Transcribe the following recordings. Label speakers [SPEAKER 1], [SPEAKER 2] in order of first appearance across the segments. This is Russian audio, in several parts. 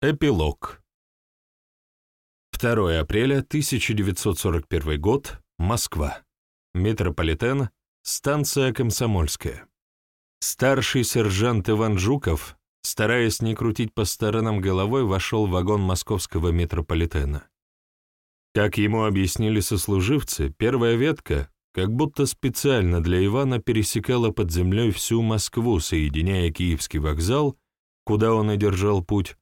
[SPEAKER 1] Эпилог. 2 апреля 1941 год. Москва. Метрополитен. Станция Комсомольская. Старший сержант Иван Жуков, стараясь не крутить по сторонам головой, вошел в вагон московского метрополитена. Как ему объяснили сослуживцы, первая ветка, как будто специально для Ивана, пересекала под землей всю Москву, соединяя Киевский вокзал, куда он и держал путь,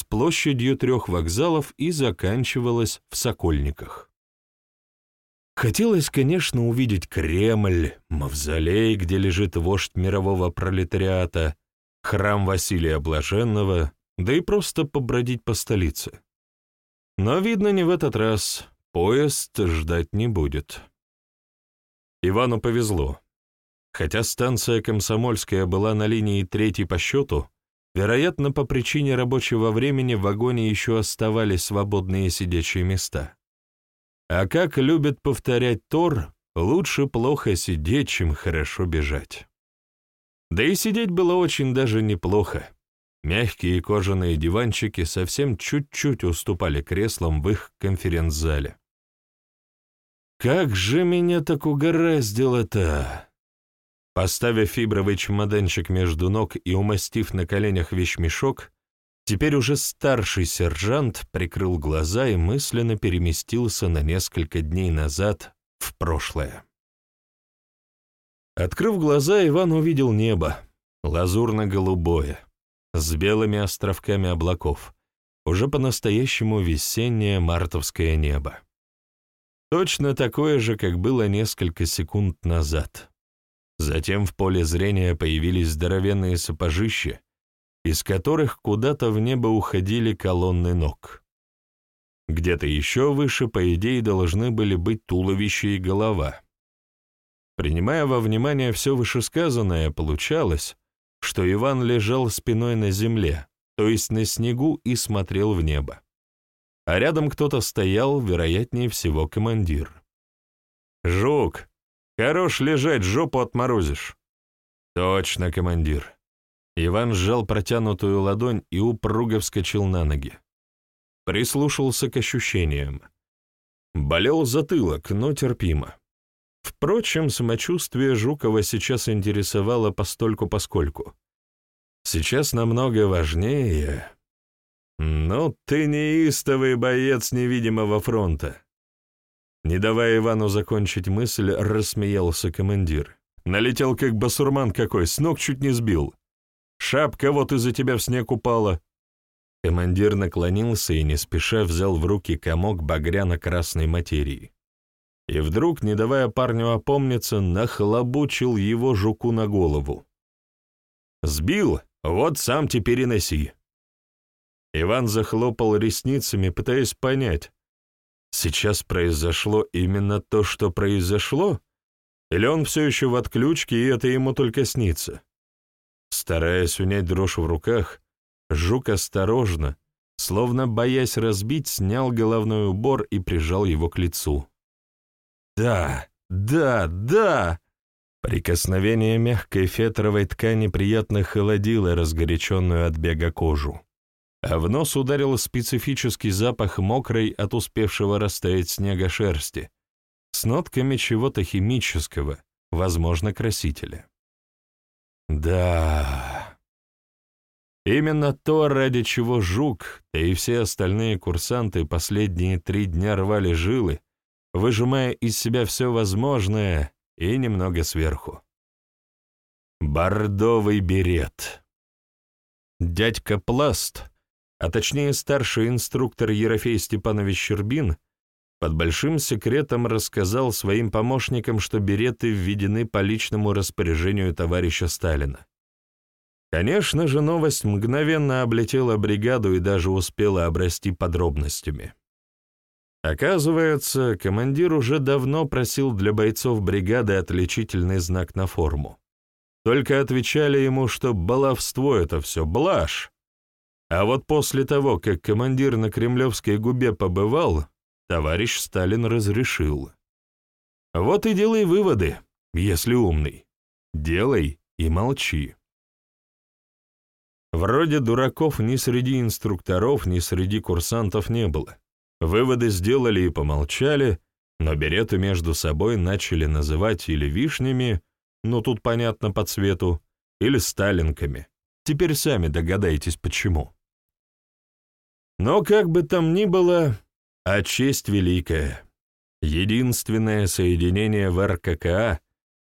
[SPEAKER 1] с площадью трех вокзалов и заканчивалась в Сокольниках. Хотелось, конечно, увидеть Кремль, мавзолей, где лежит вождь мирового пролетариата, храм Василия Блаженного, да и просто побродить по столице. Но, видно, не в этот раз. Поезд ждать не будет. Ивану повезло. Хотя станция Комсомольская была на линии третьей по счету, Вероятно, по причине рабочего времени в вагоне еще оставались свободные сидячие места. А как любит повторять Тор, лучше плохо сидеть, чем хорошо бежать. Да и сидеть было очень даже неплохо. Мягкие кожаные диванчики совсем чуть-чуть уступали креслам в их конференц-зале. «Как же меня так угораздило-то!» Поставив фибровый чемоданчик между ног и умастив на коленях вещмешок, теперь уже старший сержант прикрыл глаза и мысленно переместился на несколько дней назад в прошлое. Открыв глаза, Иван увидел небо, лазурно-голубое, с белыми островками облаков, уже по-настоящему весеннее мартовское небо. Точно такое же, как было несколько секунд назад. Затем в поле зрения появились здоровенные сапожища, из которых куда-то в небо уходили колонны ног. Где-то еще выше, по идее, должны были быть туловище и голова. Принимая во внимание все вышесказанное, получалось, что Иван лежал спиной на земле, то есть на снегу, и смотрел в небо. А рядом кто-то стоял, вероятнее всего, командир. «Жук, Хорош лежать, жопу отморозишь. Точно, командир. Иван сжал протянутую ладонь и упруго вскочил на ноги. Прислушался к ощущениям. Болел затылок, но терпимо. Впрочем, самочувствие Жукова сейчас интересовало постольку-поскольку. Сейчас намного важнее... «Ну, ты неистовый боец невидимого фронта. Не давая Ивану закончить мысль, рассмеялся командир. Налетел как басурман какой, с ног чуть не сбил. Шапка вот из-за тебя в снег упала. Командир наклонился и не спеша взял в руки комок багряно-красной материи. И вдруг, не давая парню опомниться, нахлобучил его жуку на голову. «Сбил? Вот сам теперь и носи». Иван захлопал ресницами, пытаясь понять, Сейчас произошло именно то, что произошло? Или он все еще в отключке, и это ему только снится? Стараясь унять дрожь в руках, Жук осторожно, словно боясь разбить, снял головной убор и прижал его к лицу. «Да, да, да!» Прикосновение мягкой фетровой ткани приятно холодило разгоряченную от бега кожу а в нос ударил специфический запах мокрой от успевшего растаять снега шерсти, с нотками чего-то химического, возможно, красителя. Да, именно то, ради чего Жук, да и все остальные курсанты последние три дня рвали жилы, выжимая из себя все возможное и немного сверху. Бордовый берет. Дядька Пласт а точнее старший инструктор Ерофей Степанович Щербин, под большим секретом рассказал своим помощникам, что береты введены по личному распоряжению товарища Сталина. Конечно же, новость мгновенно облетела бригаду и даже успела обрасти подробностями. Оказывается, командир уже давно просил для бойцов бригады отличительный знак на форму. Только отвечали ему, что баловство — это все блажь, а вот после того, как командир на Кремлевской губе побывал, товарищ Сталин разрешил. Вот и делай выводы, если умный. Делай и молчи. Вроде дураков ни среди инструкторов, ни среди курсантов не было. Выводы сделали и помолчали, но береты между собой начали называть или вишнями, ну тут понятно по цвету, или сталинками. Теперь сами догадаетесь, почему. Но как бы там ни было, а честь великая. Единственное соединение в РККА,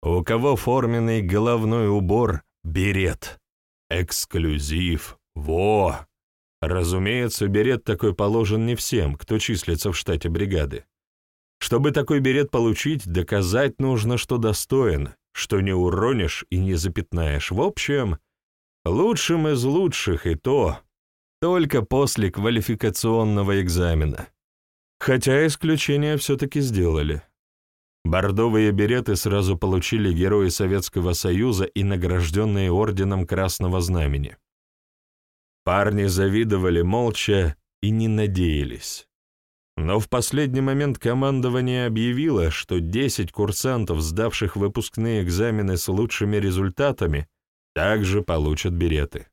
[SPEAKER 1] у кого форменный головной убор — берет. Эксклюзив. Во! Разумеется, берет такой положен не всем, кто числится в штате бригады. Чтобы такой берет получить, доказать нужно, что достоин, что не уронишь и не запятнаешь. В общем, лучшим из лучших и то только после квалификационного экзамена. Хотя исключения все-таки сделали. Бордовые береты сразу получили Герои Советского Союза и награжденные Орденом Красного Знамени. Парни завидовали молча и не надеялись. Но в последний момент командование объявило, что 10 курсантов, сдавших выпускные экзамены с лучшими результатами, также получат береты.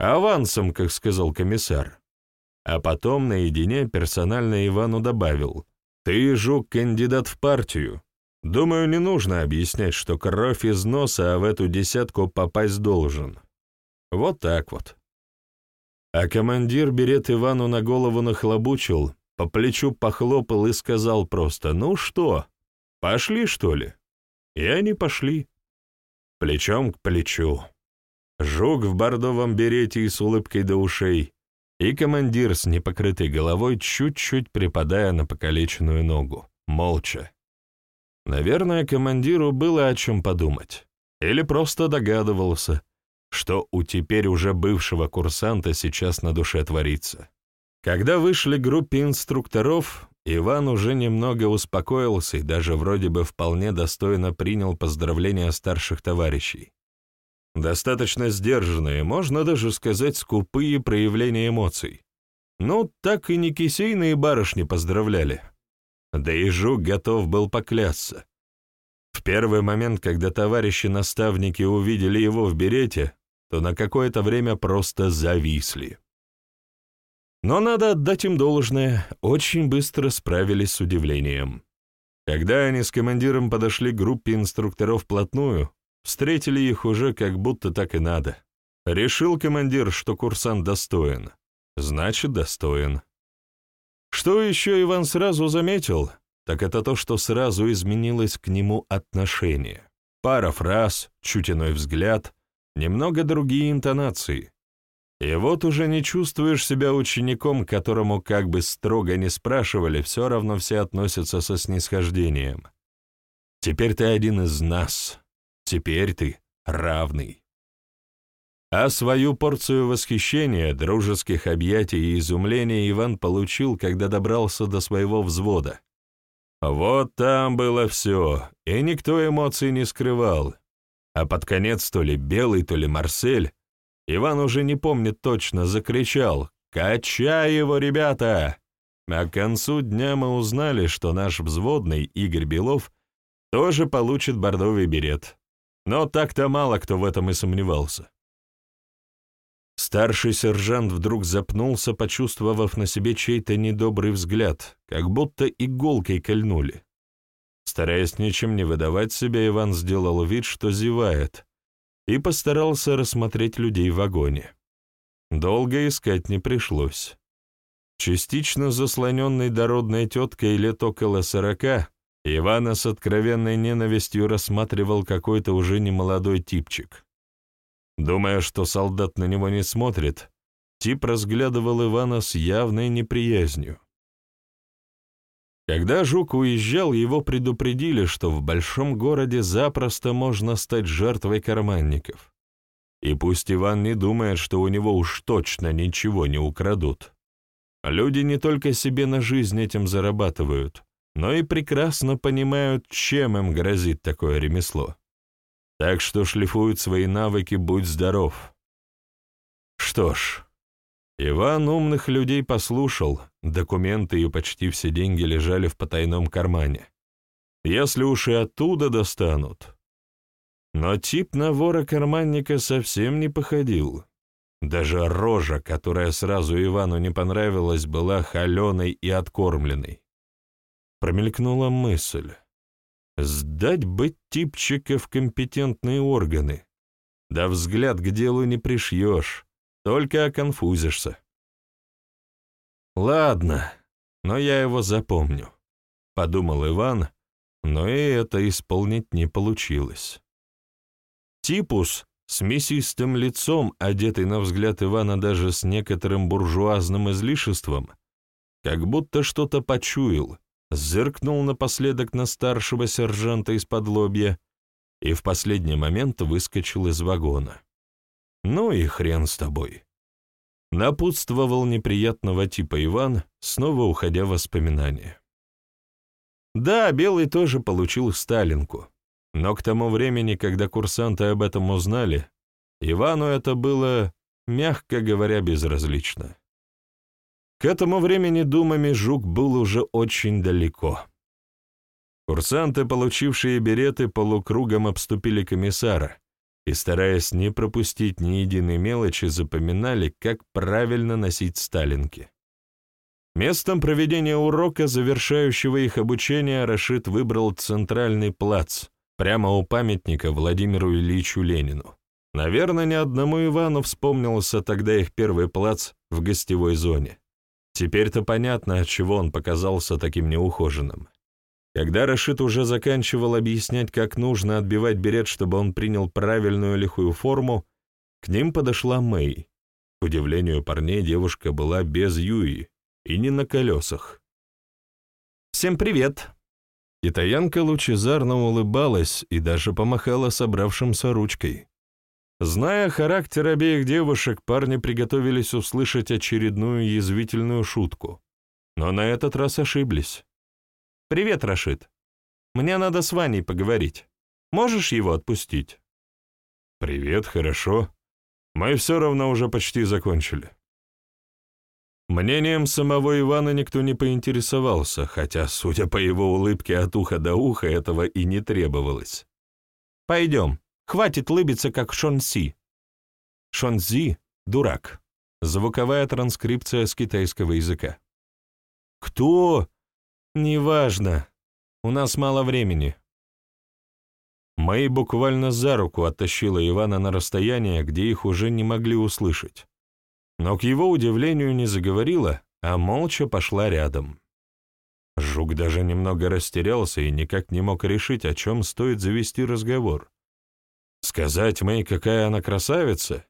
[SPEAKER 1] Авансом, как сказал комиссар. А потом наедине персонально Ивану добавил, «Ты, жук, кандидат в партию. Думаю, не нужно объяснять, что кровь из носа, а в эту десятку попасть должен». Вот так вот. А командир берет Ивану на голову нахлобучил, по плечу похлопал и сказал просто «Ну что, пошли, что ли?» И они пошли. Плечом к плечу. Жук в бордовом берете и с улыбкой до ушей, и командир с непокрытой головой, чуть-чуть припадая на покалеченную ногу, молча. Наверное, командиру было о чем подумать. Или просто догадывался, что у теперь уже бывшего курсанта сейчас на душе творится. Когда вышли группе инструкторов, Иван уже немного успокоился и даже вроде бы вполне достойно принял поздравления старших товарищей. Достаточно сдержанные, можно даже сказать, скупые проявления эмоций. Ну, так и не кисейные барышни поздравляли. Да и Жук готов был поклясться. В первый момент, когда товарищи-наставники увидели его в берете, то на какое-то время просто зависли. Но надо отдать им должное, очень быстро справились с удивлением. Когда они с командиром подошли к группе инструкторов вплотную, встретили их уже как будто так и надо. Решил командир, что курсант достоин. Значит, достоин. Что еще Иван сразу заметил, так это то, что сразу изменилось к нему отношение. Пара фраз, чуть иной взгляд, немного другие интонации. И вот уже не чувствуешь себя учеником, которому как бы строго не спрашивали, все равно все относятся со снисхождением. Теперь ты один из нас. Теперь ты равный. А свою порцию восхищения, дружеских объятий и изумления Иван получил, когда добрался до своего взвода. Вот там было все, и никто эмоций не скрывал. А под конец то ли Белый, то ли Марсель Иван уже не помнит точно, закричал «Качай его, ребята!» А к концу дня мы узнали, что наш взводный Игорь Белов тоже получит бордовый берет. Но так-то мало кто в этом и сомневался. Старший сержант вдруг запнулся, почувствовав на себе чей-то недобрый взгляд, как будто иголкой кольнули. Стараясь ничем не выдавать себя, Иван сделал вид, что зевает, и постарался рассмотреть людей в вагоне. Долго искать не пришлось. Частично заслоненный дородной теткой лет около сорока, Ивана с откровенной ненавистью рассматривал какой-то уже немолодой типчик. Думая, что солдат на него не смотрит, тип разглядывал Ивана с явной неприязнью. Когда Жук уезжал, его предупредили, что в большом городе запросто можно стать жертвой карманников. И пусть Иван не думает, что у него уж точно ничего не украдут. Люди не только себе на жизнь этим зарабатывают, но и прекрасно понимают, чем им грозит такое ремесло. Так что шлифуют свои навыки «Будь здоров». Что ж, Иван умных людей послушал, документы и почти все деньги лежали в потайном кармане. Если уж и оттуда достанут. Но тип на вора-карманника совсем не походил. Даже рожа, которая сразу Ивану не понравилась, была холеной и откормленной. Промелькнула мысль. Сдать бы типчика в компетентные органы. Да взгляд к делу не пришьешь, только оконфузишься. Ладно, но я его запомню, — подумал Иван, но и это исполнить не получилось. Типус с мясистым лицом, одетый на взгляд Ивана даже с некоторым буржуазным излишеством, как будто что-то почуял, зыркнул напоследок на старшего сержанта из-под лобья и в последний момент выскочил из вагона. «Ну и хрен с тобой!» Напутствовал неприятного типа Иван, снова уходя в воспоминания. Да, Белый тоже получил Сталинку, но к тому времени, когда курсанты об этом узнали, Ивану это было, мягко говоря, безразлично. К этому времени думами Жук был уже очень далеко. Курсанты, получившие береты, полукругом обступили комиссара и, стараясь не пропустить ни единой мелочи, запоминали, как правильно носить сталинки. Местом проведения урока, завершающего их обучение, Рашид выбрал центральный плац, прямо у памятника Владимиру Ильичу Ленину. Наверное, ни одному Ивану вспомнился тогда их первый плац в гостевой зоне. Теперь-то понятно, отчего он показался таким неухоженным. Когда Рашид уже заканчивал объяснять, как нужно отбивать берет, чтобы он принял правильную лихую форму, к ним подошла Мэй. К удивлению парней, девушка была без Юи и не на колесах. «Всем привет!» Китаянка лучезарно улыбалась и даже помахала собравшимся ручкой. Зная характер обеих девушек, парни приготовились услышать очередную язвительную шутку. Но на этот раз ошиблись. «Привет, Рашид. Мне надо с Ваней поговорить. Можешь его отпустить?» «Привет, хорошо. Мы все равно уже почти закончили». Мнением самого Ивана никто не поинтересовался, хотя, судя по его улыбке от уха до уха, этого и не требовалось. «Пойдем», Хватит лыбиться, как Шонси. Шонзи — дурак. Звуковая транскрипция с китайского языка. Кто? Неважно. У нас мало времени. Мэй буквально за руку оттащила Ивана на расстояние, где их уже не могли услышать. Но к его удивлению не заговорила, а молча пошла рядом. Жук даже немного растерялся и никак не мог решить, о чем стоит завести разговор. Сказать Мэй, какая она красавица?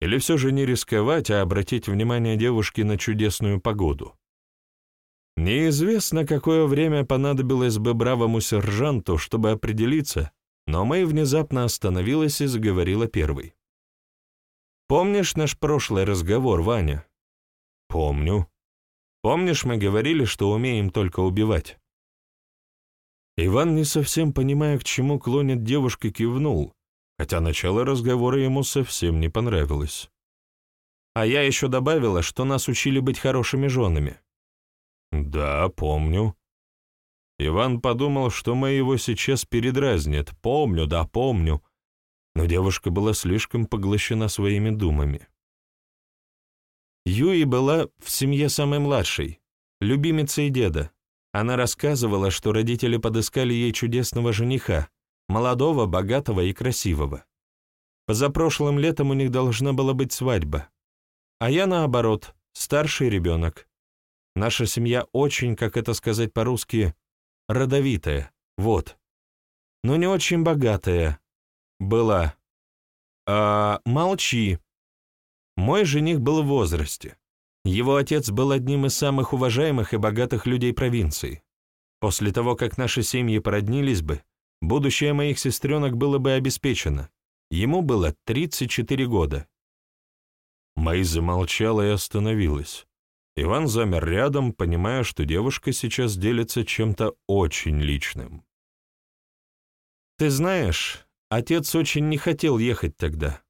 [SPEAKER 1] Или все же не рисковать, а обратить внимание девушки на чудесную погоду? Неизвестно, какое время понадобилось бы бравому сержанту, чтобы определиться, но Мэй внезапно остановилась и заговорила первой. «Помнишь наш прошлый разговор, Ваня?» «Помню. Помнишь, мы говорили, что умеем только убивать?» Иван, не совсем понимая, к чему клонит девушка, кивнул, хотя начало разговора ему совсем не понравилось. А я еще добавила, что нас учили быть хорошими женами. Да, помню. Иван подумал, что мы его сейчас передразнят. Помню, да, помню. Но девушка была слишком поглощена своими думами. Юи была в семье самой младшей, любимицей деда. Она рассказывала, что родители подыскали ей чудесного жениха, молодого, богатого и красивого. Позапрошлым летом у них должна была быть свадьба. А я, наоборот, старший ребенок. Наша семья очень, как это сказать по-русски, родовитая, вот. Но не очень богатая. Была. А, молчи. Мой жених был в возрасте. Его отец был одним из самых уважаемых и богатых людей провинции. После того, как наши семьи породнились бы, Будущее моих сестренок было бы обеспечено. Ему было 34 года. Мэй замолчала и остановилась. Иван замер рядом, понимая, что девушка сейчас делится чем-то очень личным. «Ты знаешь, отец очень не хотел ехать тогда.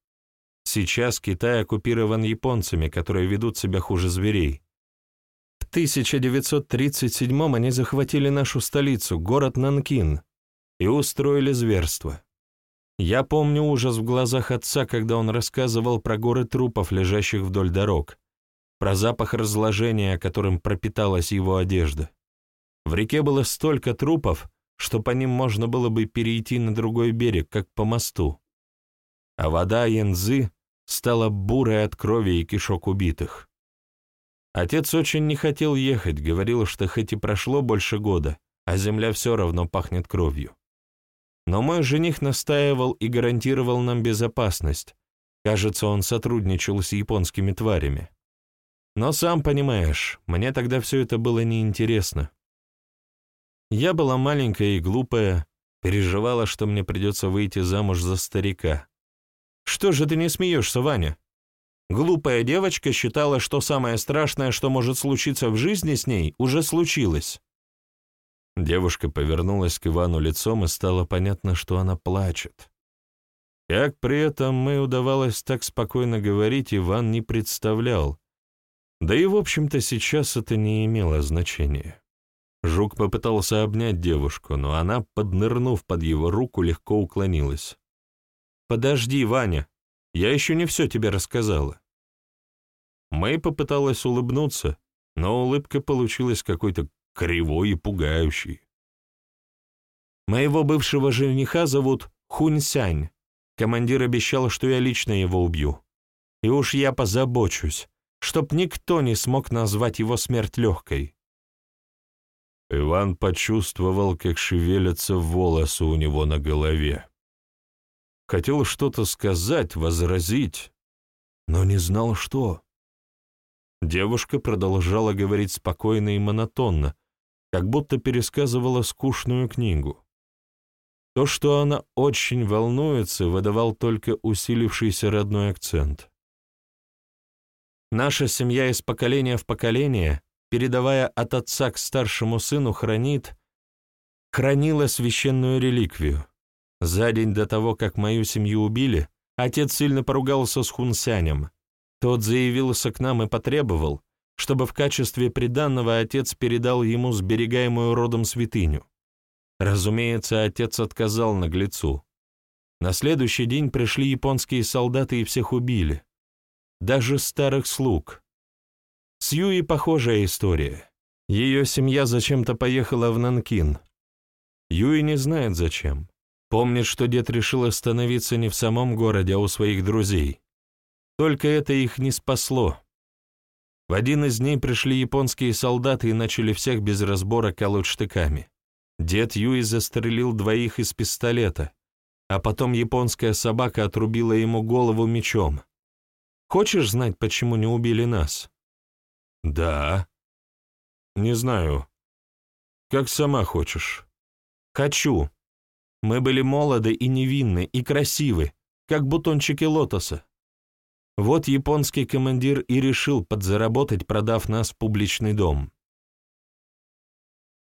[SPEAKER 1] Сейчас Китай оккупирован японцами, которые ведут себя хуже зверей. В 1937-м они захватили нашу столицу, город Нанкин, и устроили зверство. Я помню ужас в глазах отца, когда он рассказывал про горы трупов, лежащих вдоль дорог, про запах разложения, которым пропиталась его одежда. В реке было столько трупов, что по ним можно было бы перейти на другой берег, как по мосту. А вода Янзы стала бурой от крови и кишок убитых. Отец очень не хотел ехать, говорил, что хоть и прошло больше года, а земля все равно пахнет кровью. Но мой жених настаивал и гарантировал нам безопасность. Кажется, он сотрудничал с японскими тварями. Но сам понимаешь, мне тогда все это было неинтересно. Я была маленькая и глупая, переживала, что мне придется выйти замуж за старика. Что же ты не смеешься, Ваня? Глупая девочка считала, что самое страшное, что может случиться в жизни с ней, уже случилось. Девушка повернулась к Ивану лицом, и стало понятно, что она плачет. Как при этом мы удавалось так спокойно говорить, Иван не представлял. Да и, в общем-то, сейчас это не имело значения. Жук попытался обнять девушку, но она, поднырнув под его руку, легко уклонилась. «Подожди, Ваня, я еще не все тебе рассказала». Мэй попыталась улыбнуться, но улыбка получилась какой-то кривой и пугающий. Моего бывшего жениха зовут Хунь-Сянь. Командир обещал, что я лично его убью. И уж я позабочусь, чтоб никто не смог назвать его смерть легкой. Иван почувствовал, как шевелятся волосы у него на голове. Хотел что-то сказать, возразить, но не знал, что. Девушка продолжала говорить спокойно и монотонно, как будто пересказывала скучную книгу. То, что она очень волнуется, выдавал только усилившийся родной акцент. Наша семья из поколения в поколение, передавая от отца к старшему сыну, хранит, хранила священную реликвию. За день до того, как мою семью убили, отец сильно поругался с Хунсянем. Тот заявился к нам и потребовал, чтобы в качестве приданного отец передал ему сберегаемую родом святыню. Разумеется, отец отказал наглецу. На следующий день пришли японские солдаты и всех убили. Даже старых слуг. С Юи похожая история. Ее семья зачем-то поехала в Нанкин. Юи не знает зачем. Помнит, что дед решил остановиться не в самом городе, а у своих друзей. Только это их не спасло. В один из дней пришли японские солдаты и начали всех без разбора колоть штыками. Дед Юи застрелил двоих из пистолета, а потом японская собака отрубила ему голову мечом. Хочешь знать, почему не убили нас? Да. Не знаю. Как сама хочешь. Хочу. Мы были молоды и невинны, и красивы, как бутончики лотоса. Вот японский командир и решил подзаработать, продав нас в публичный дом.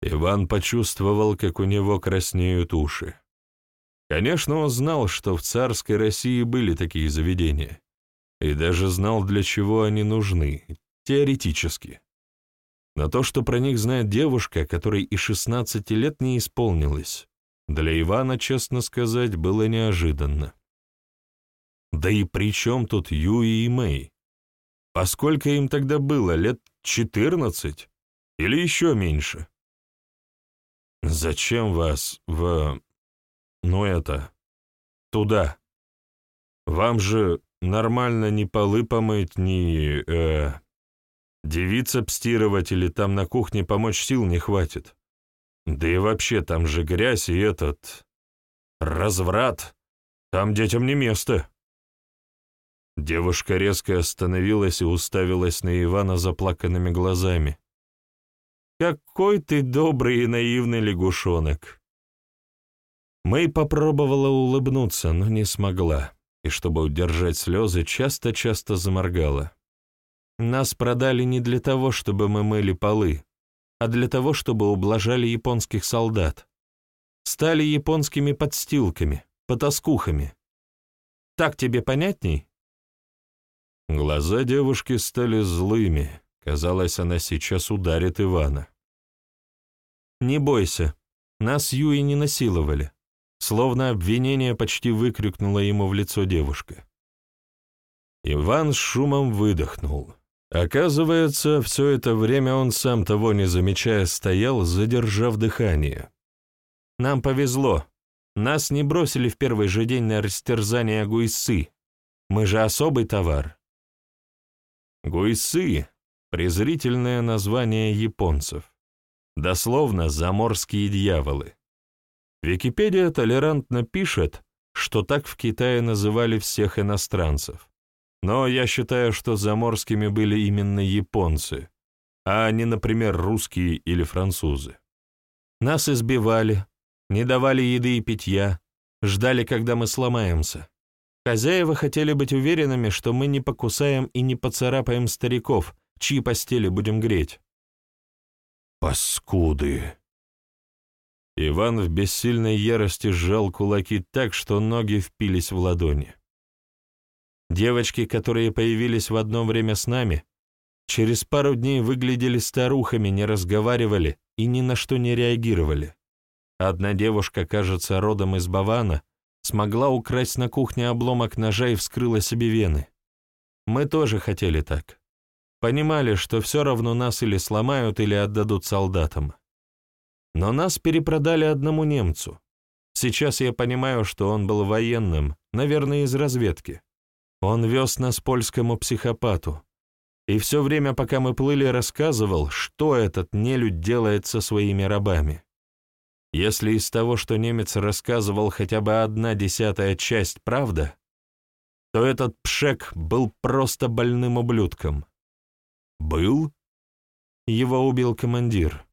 [SPEAKER 1] Иван почувствовал, как у него краснеют уши. Конечно, он знал, что в царской России были такие заведения, и даже знал, для чего они нужны, теоретически. Но то, что про них знает девушка, которой и 16 лет не исполнилось, для Ивана, честно сказать, было неожиданно. Да и при чем тут Юи и Мэй? Сколько им тогда было, лет четырнадцать? Или еще меньше? Зачем вас в... ну это... туда? Вам же нормально ни полы помыть, ни... э... девица пстировать или там на кухне помочь сил не хватит. Да и вообще, там же грязь и этот... разврат. Там детям не место. Девушка резко остановилась и уставилась на Ивана заплаканными глазами. «Какой ты добрый и наивный лягушонок!» Мэй попробовала улыбнуться, но не смогла, и, чтобы удержать слезы, часто-часто заморгала. «Нас продали не для того, чтобы мы мыли полы, а для того, чтобы ублажали японских солдат. Стали японскими подстилками, потаскухами. Так тебе понятней?» Глаза девушки стали злыми. Казалось, она сейчас ударит Ивана. «Не бойся, нас Юи не насиловали. словно обвинение почти выкрикнула ему в лицо девушка. Иван с шумом выдохнул. Оказывается, все это время он сам того не замечая стоял, задержав дыхание. «Нам повезло. Нас не бросили в первый же день на растерзание гуйсы. Мы же особый товар». Гуйсы — презрительное название японцев. Дословно «заморские дьяволы». Википедия толерантно пишет, что так в Китае называли всех иностранцев. Но я считаю, что заморскими были именно японцы, а не, например, русские или французы. Нас избивали, не давали еды и питья, ждали, когда мы сломаемся. Хозяева хотели быть уверенными, что мы не покусаем и не поцарапаем стариков, чьи постели будем греть. «Паскуды!» Иван в бессильной ярости сжал кулаки так, что ноги впились в ладони. Девочки, которые появились в одно время с нами, через пару дней выглядели старухами, не разговаривали и ни на что не реагировали. Одна девушка, кажется, родом из Бавана, смогла украсть на кухне обломок ножа и вскрыла себе вены. Мы тоже хотели так. Понимали, что все равно нас или сломают, или отдадут солдатам. Но нас перепродали одному немцу. Сейчас я понимаю, что он был военным, наверное, из разведки. Он вез нас польскому психопату. И все время, пока мы плыли, рассказывал, что этот нелюдь делает со своими рабами. Если из того, что немец рассказывал, хотя бы одна десятая часть правда, то этот пшек был просто больным ублюдком. Был? Его убил командир.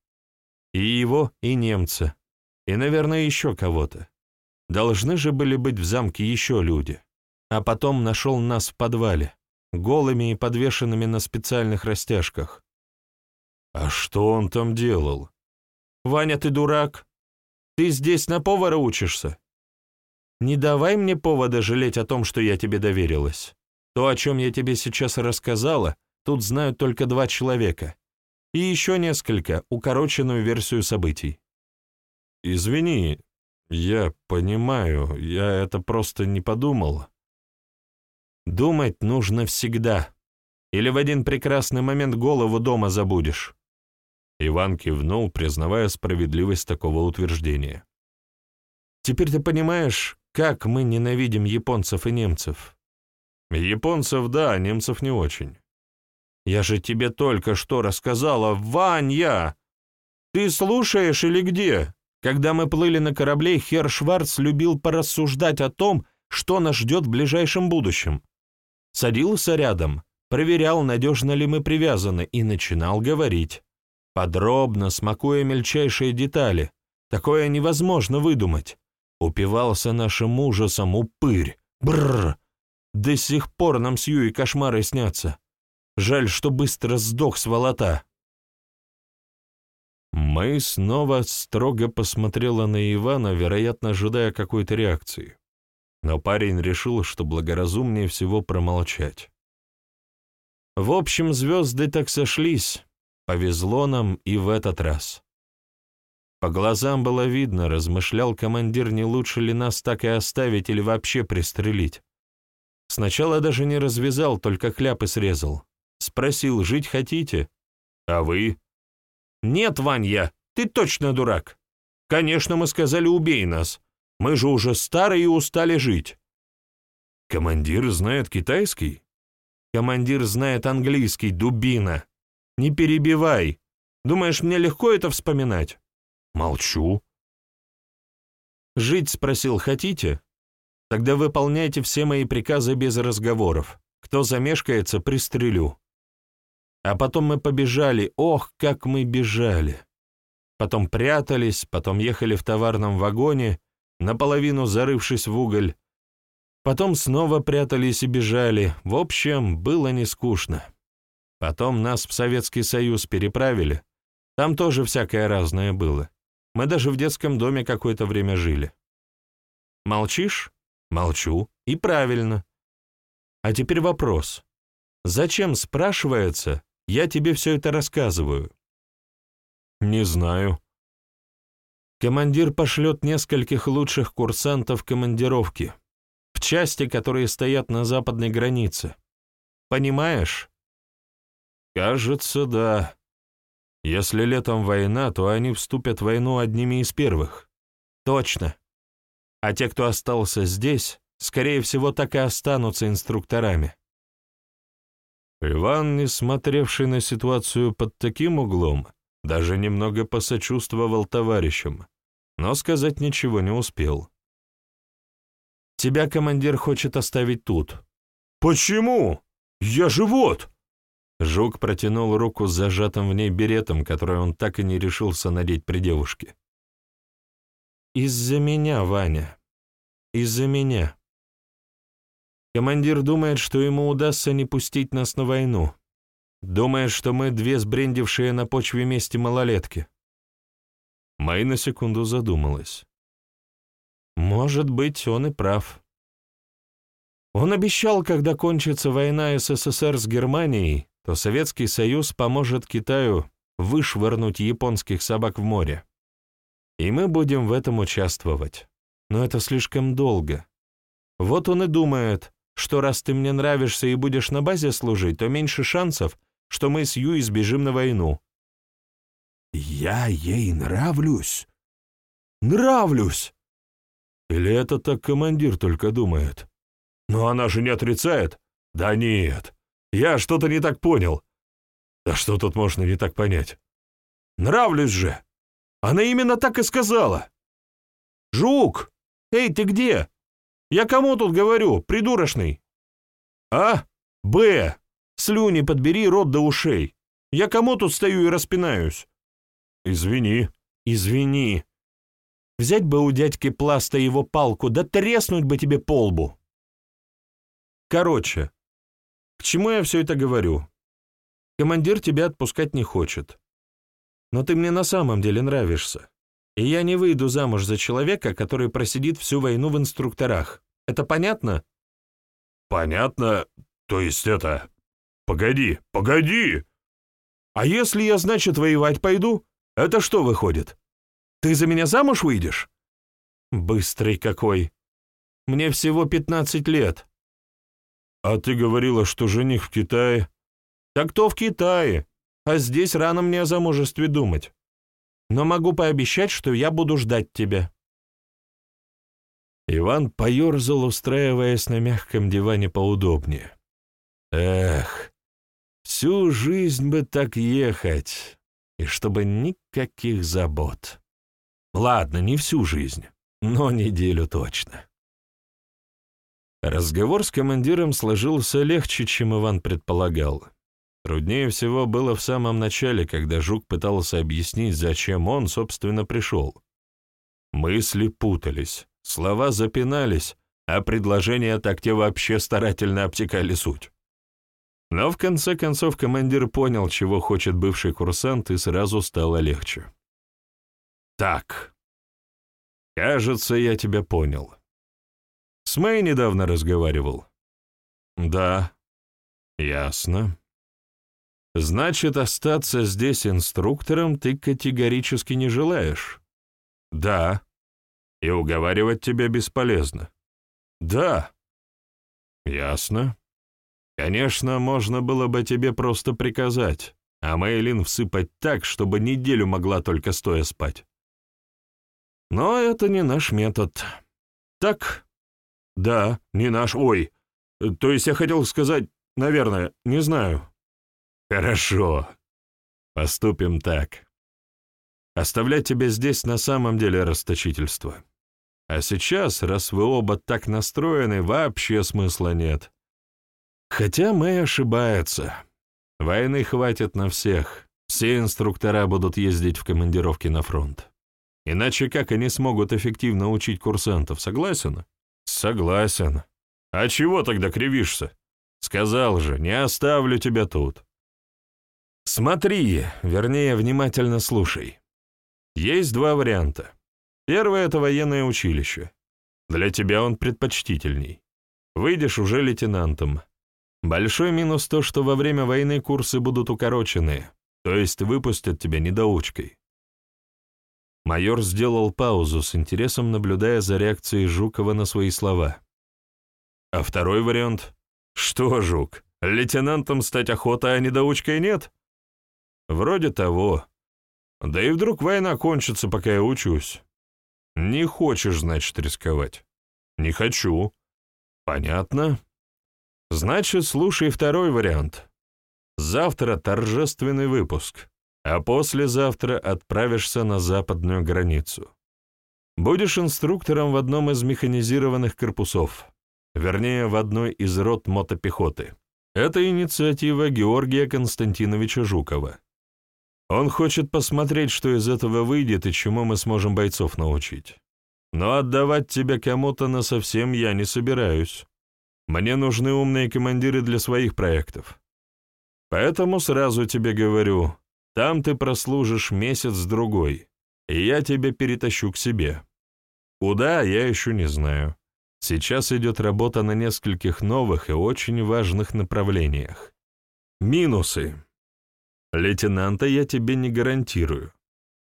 [SPEAKER 1] И его, и немца. И, наверное, еще кого-то. Должны же были быть в замке еще люди а потом нашел нас в подвале, голыми и подвешенными на специальных растяжках. А что он там делал? Ваня, ты дурак? Ты здесь на повара учишься? Не давай мне повода жалеть о том, что я тебе доверилась. То, о чем я тебе сейчас рассказала, тут знают только два человека. И еще несколько, укороченную версию событий. Извини, я понимаю, я это просто не подумал. Думать нужно всегда. Или в один прекрасный момент голову дома забудешь. Иван кивнул, признавая справедливость такого утверждения. Теперь ты понимаешь, как мы ненавидим японцев и немцев? Японцев да, а немцев не очень. Я же тебе только что рассказала, Ваня! Ты слушаешь или где? Когда мы плыли на корабле, Хер Шварц любил порассуждать о том, что нас ждет в ближайшем будущем садился рядом, проверял, надежно ли мы привязаны, и начинал говорить. Подробно, смакуя мельчайшие детали. Такое невозможно выдумать. Упивался нашим ужасом упырь. Бррр! До сих пор нам с Юей кошмары снятся. Жаль, что быстро сдох сволота. Мы снова строго посмотрела на Ивана, вероятно, ожидая какой-то реакции но парень решил, что благоразумнее всего промолчать. В общем, звезды так сошлись, повезло нам и в этот раз. По глазам было видно, размышлял командир, не лучше ли нас так и оставить или вообще пристрелить. Сначала даже не развязал, только кляпы срезал. Спросил, жить хотите? А вы? Нет, Ванья, ты точно дурак. Конечно, мы сказали, убей нас. Мы же уже старые и устали жить. Командир знает китайский? Командир знает английский, дубина. Не перебивай. Думаешь, мне легко это вспоминать? Молчу. Жить спросил, хотите? Тогда выполняйте все мои приказы без разговоров. Кто замешкается, пристрелю. А потом мы побежали, ох, как мы бежали. Потом прятались, потом ехали в товарном вагоне, наполовину зарывшись в уголь. Потом снова прятались и бежали. В общем, было не скучно. Потом нас в Советский Союз переправили. Там тоже всякое разное было. Мы даже в детском доме какое-то время жили. Молчишь? Молчу. И правильно. А теперь вопрос. Зачем, спрашивается, я тебе все это рассказываю? Не знаю. Командир пошлет нескольких лучших курсантов командировки в части, которые стоят на западной границе. Понимаешь? Кажется, да. Если летом война, то они вступят в войну одними из первых. Точно. А те, кто остался здесь, скорее всего, так и останутся инструкторами. Иван, не смотревший на ситуацию под таким углом, даже немного посочувствовал товарищам, но сказать ничего не успел. «Тебя командир хочет оставить тут». «Почему? Я же вот!» Жук протянул руку с зажатым в ней беретом, который он так и не решился надеть при девушке. «Из-за меня, Ваня. Из-за меня. Командир думает, что ему удастся не пустить нас на войну. Думает, что мы две сбрендившие на почве мести малолетки». Май на секунду задумалась. «Может быть, он и прав». Он обещал, когда кончится война СССР с Германией, то Советский Союз поможет Китаю вышвырнуть японских собак в море. И мы будем в этом участвовать. Но это слишком долго. Вот он и думает, что раз ты мне нравишься и будешь на базе служить, то меньше шансов, что мы с Ю избежим на войну. Я ей нравлюсь? Нравлюсь! Или это так командир только думает? Но она же не отрицает. Да нет, я что-то не так понял. Да что тут можно не так понять? Нравлюсь же! Она именно так и сказала. Жук! Эй, ты где? Я кому тут говорю, придурочный? А? Б. Слюни подбери, рот до ушей. Я кому тут стою и распинаюсь? Извини. Извини. Взять бы у дядьки Пласта его палку, да треснуть бы тебе по лбу. Короче, к чему я все это говорю? Командир тебя отпускать не хочет. Но ты мне на самом деле нравишься. И я не выйду замуж за человека, который просидит всю войну в инструкторах. Это понятно? Понятно. То есть это... Погоди, погоди! А если я, значит, воевать пойду? Это что выходит? Ты за меня замуж выйдешь? Быстрый какой. Мне всего пятнадцать лет. «А ты говорила, что жених в Китае?» «Так то в Китае, а здесь рано мне о замужестве думать. Но могу пообещать, что я буду ждать тебя». Иван поерзал, устраиваясь на мягком диване поудобнее. «Эх, всю жизнь бы так ехать, и чтобы никаких забот. Ладно, не всю жизнь, но неделю точно». Разговор с командиром сложился легче, чем Иван предполагал. Труднее всего было в самом начале, когда Жук пытался объяснить, зачем он, собственно, пришел. Мысли путались, слова запинались, а предложения так те вообще старательно обтекали суть. Но в конце концов командир понял, чего хочет бывший курсант, и сразу стало легче. «Так, кажется, я тебя понял», с Мэй недавно разговаривал. Да. Ясно. Значит, остаться здесь инструктором ты категорически не желаешь? Да. И уговаривать тебя бесполезно. Да. Ясно. Конечно, можно было бы тебе просто приказать, а Мэйлин всыпать так, чтобы неделю могла только стоя спать. Но это не наш метод. Так, «Да, не наш, ой. То есть я хотел сказать, наверное, не знаю». «Хорошо. Поступим так. Оставлять тебя здесь на самом деле расточительство. А сейчас, раз вы оба так настроены, вообще смысла нет. Хотя Мэй ошибается. Войны хватит на всех. Все инструктора будут ездить в командировки на фронт. Иначе как они смогут эффективно учить курсантов, согласен?» «Согласен. А чего тогда кривишься? Сказал же, не оставлю тебя тут». «Смотри, вернее, внимательно слушай. Есть два варианта. Первый — это военное училище. Для тебя он предпочтительней. Выйдешь уже лейтенантом. Большой минус то, что во время войны курсы будут укорочены, то есть выпустят тебя недоучкой. Майор сделал паузу, с интересом наблюдая за реакцией Жукова на свои слова. А второй вариант? Что, Жук, лейтенантом стать охота, а недоучкой нет? Вроде того. Да и вдруг война кончится, пока я учусь. Не хочешь, значит, рисковать? Не хочу. Понятно. Значит, слушай второй вариант. Завтра торжественный выпуск, а послезавтра отправишься на западную границу. Будешь инструктором в одном из механизированных корпусов, вернее, в одной из рот мотопехоты. Это инициатива Георгия Константиновича Жукова. Он хочет посмотреть, что из этого выйдет и чему мы сможем бойцов научить. Но отдавать тебя кому-то насовсем я не собираюсь. Мне нужны умные командиры для своих проектов. Поэтому сразу тебе говорю, там ты прослужишь месяц-другой, и я тебя перетащу к себе. Куда, я еще не знаю. Сейчас идет работа на нескольких новых и очень важных направлениях. Минусы. Лейтенанта я тебе не гарантирую.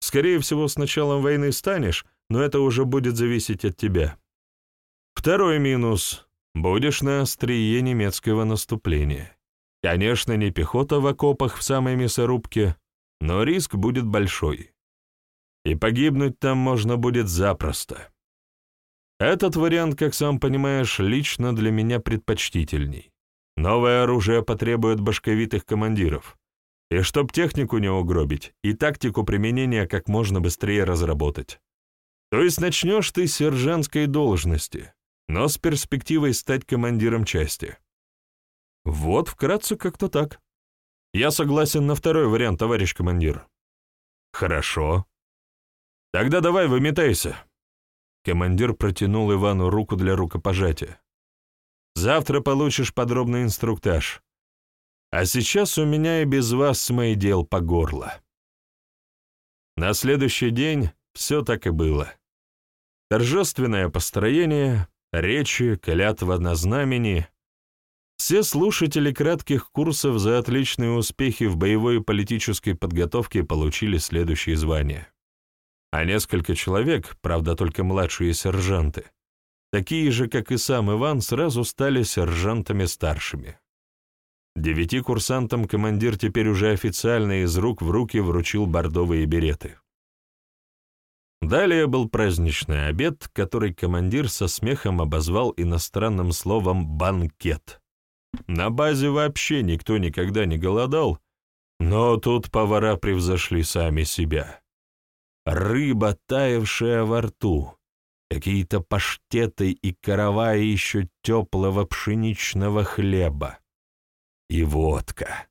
[SPEAKER 1] Скорее всего, с началом войны станешь, но это уже будет зависеть от тебя. Второй минус. Будешь на острие немецкого наступления. Конечно, не пехота в окопах в самой мясорубке, но риск будет большой. И погибнуть там можно будет запросто. Этот вариант, как сам понимаешь, лично для меня предпочтительней. Новое оружие потребует башковитых командиров. И чтоб технику не угробить, и тактику применения как можно быстрее разработать. То есть начнешь ты с сержантской должности, но с перспективой стать командиром части. Вот вкратце как-то так. Я согласен на второй вариант, товарищ командир. Хорошо. Тогда давай выметайся. Командир протянул Ивану руку для рукопожатия. Завтра получишь подробный инструктаж. А сейчас у меня и без вас с моих дел по горло. На следующий день все так и было. Торжественное построение, речи, клятва на знамени. Все слушатели кратких курсов за отличные успехи в боевой и политической подготовке получили следующие звания. А несколько человек, правда только младшие сержанты, такие же, как и сам Иван, сразу стали сержантами старшими. Девяти курсантам командир теперь уже официально из рук в руки вручил бордовые береты. Далее был праздничный обед, который командир со смехом обозвал иностранным словом «банкет». На базе вообще никто никогда не голодал, но тут повара превзошли сами себя. Рыба, таявшая во рту, какие-то паштеты и караваи еще теплого пшеничного хлеба. И водка.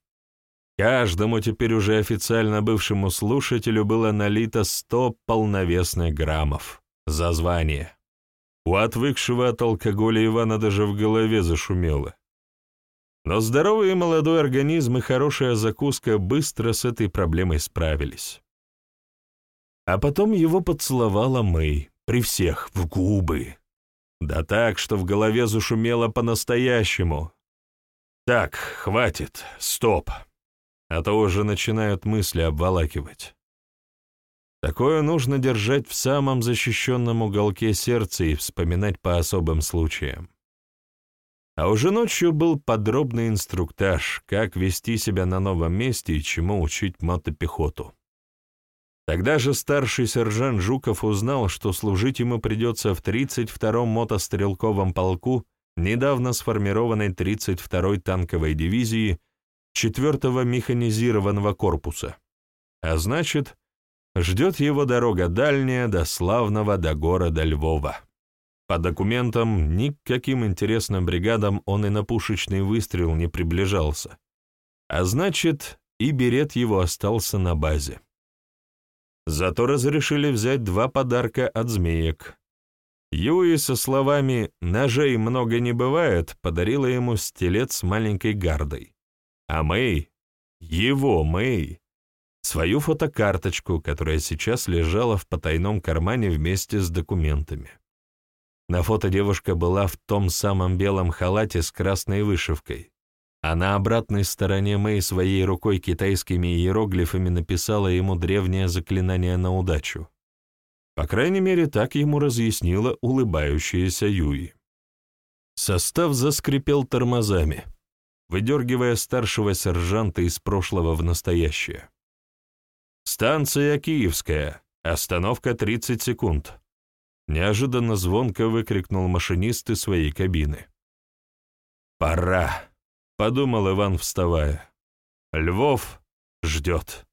[SPEAKER 1] Каждому теперь уже официально бывшему слушателю было налито сто полновесных граммов за звание. У отвыкшего от алкоголя Ивана даже в голове зашумело. Но здоровый и молодой организм и хорошая закуска быстро с этой проблемой справились. А потом его поцеловала Мэй, при всех, в губы. Да так, что в голове зашумело по-настоящему. Так, хватит, стоп а то уже начинают мысли обволакивать. Такое нужно держать в самом защищенном уголке сердца и вспоминать по особым случаям. А уже ночью был подробный инструктаж, как вести себя на новом месте и чему учить мотопехоту. Тогда же старший сержант Жуков узнал, что служить ему придется в 32-м мотострелковом полку недавно сформированной 32-й танковой дивизии четвертого механизированного корпуса. А значит, ждет его дорога дальняя до славного до города Львова. По документам, ни к каким интересным бригадам он и на пушечный выстрел не приближался. А значит, и берет его остался на базе. Зато разрешили взять два подарка от змеек. Юи со словами «ножей много не бывает» подарила ему стилет с маленькой гардой. А Мэй, его Мэй, свою фотокарточку, которая сейчас лежала в потайном кармане вместе с документами. На фото девушка была в том самом белом халате с красной вышивкой, а на обратной стороне Мэй своей рукой китайскими иероглифами написала ему древнее заклинание на удачу. По крайней мере, так ему разъяснила улыбающаяся Юи. Состав заскрипел тормозами, выдергивая старшего сержанта из прошлого в настоящее. «Станция Киевская. Остановка 30 секунд», — неожиданно звонко выкрикнул машинист из своей кабины. «Пора», — подумал Иван, вставая. «Львов ждет».